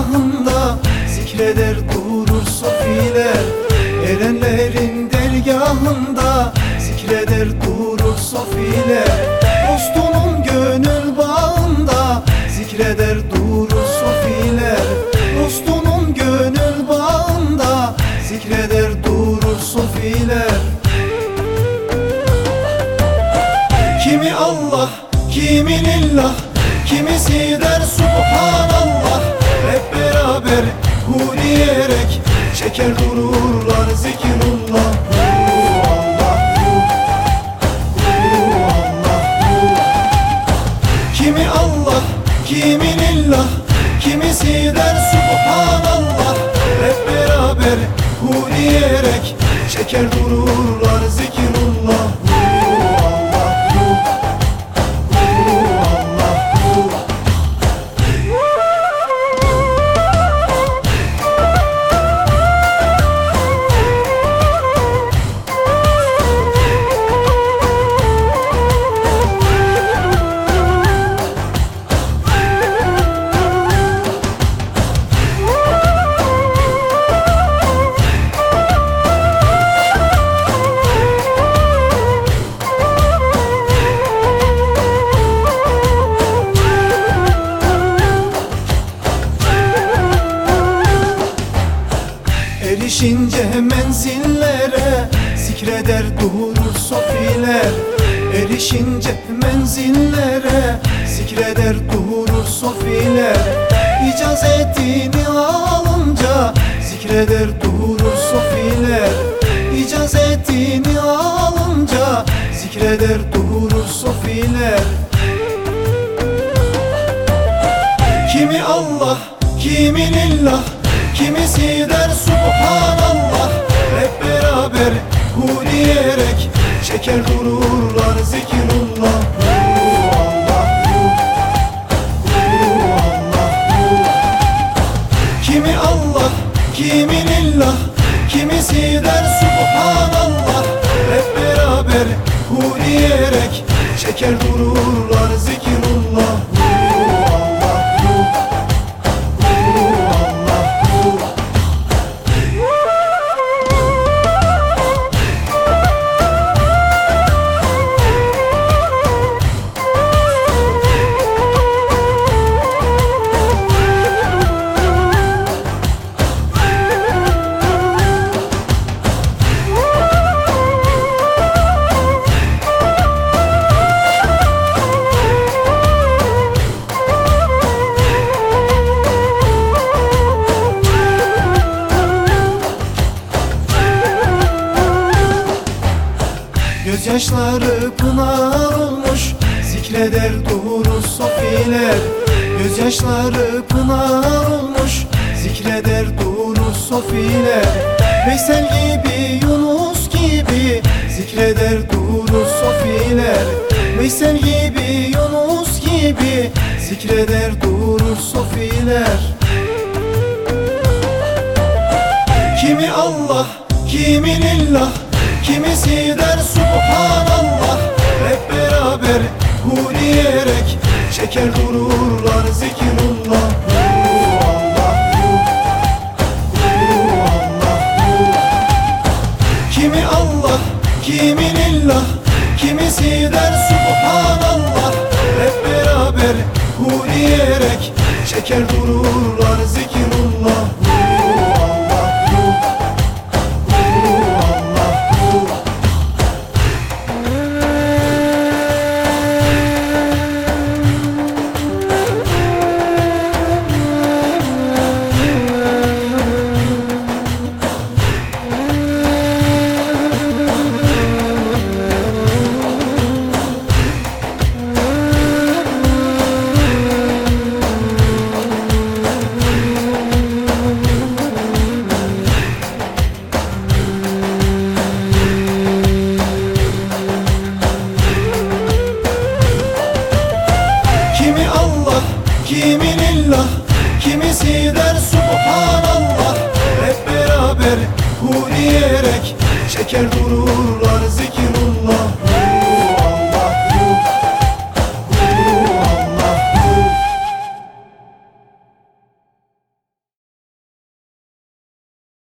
dergahında Zikreder durur sofiler Erenlerin dergahında Zikreder durur sofiler Çeker dururlar zikrullah Hu Allah, hu Allah. Kimi Allah, kimi lillah Kimisi der subhanallah Hep beraber hu diyerek Çeker dururlar zikrullah Erişince menzillere Zikreder durur sofiler. Erişince menzillere Zikreder durur sofiler. İcazetini alınca Zikreder durur sofiler. İcazetini alınca Zikreder durur sofiler. Kimi Allah, kimi lillah Kimisi der subhanallah Hep beraber hu diyerek Çeker dururlar zikrullah Gözyaşları pınar olmuş Zikreder durur sofiler. Gözyaşları pınar olmuş Zikreder durur sofiler. Veysel gibi Yunus gibi Zikreder durur sofiler. Veysel gibi Yunus gibi Zikreder durur sofiler. Kimi Allah, kimi lillah Kimisi der subhanallah Hep beraber hu diyerek Çeker dururlar zikrullah. Kimi Allah, kimi lillah Kimisi der subhanallah Hep beraber hu diyerek Çeker dururlar zikrullah Allah, kimi lillah Kimisi der subhanallah. Hep beraber hu diyerek Çeker dururlar zikrullah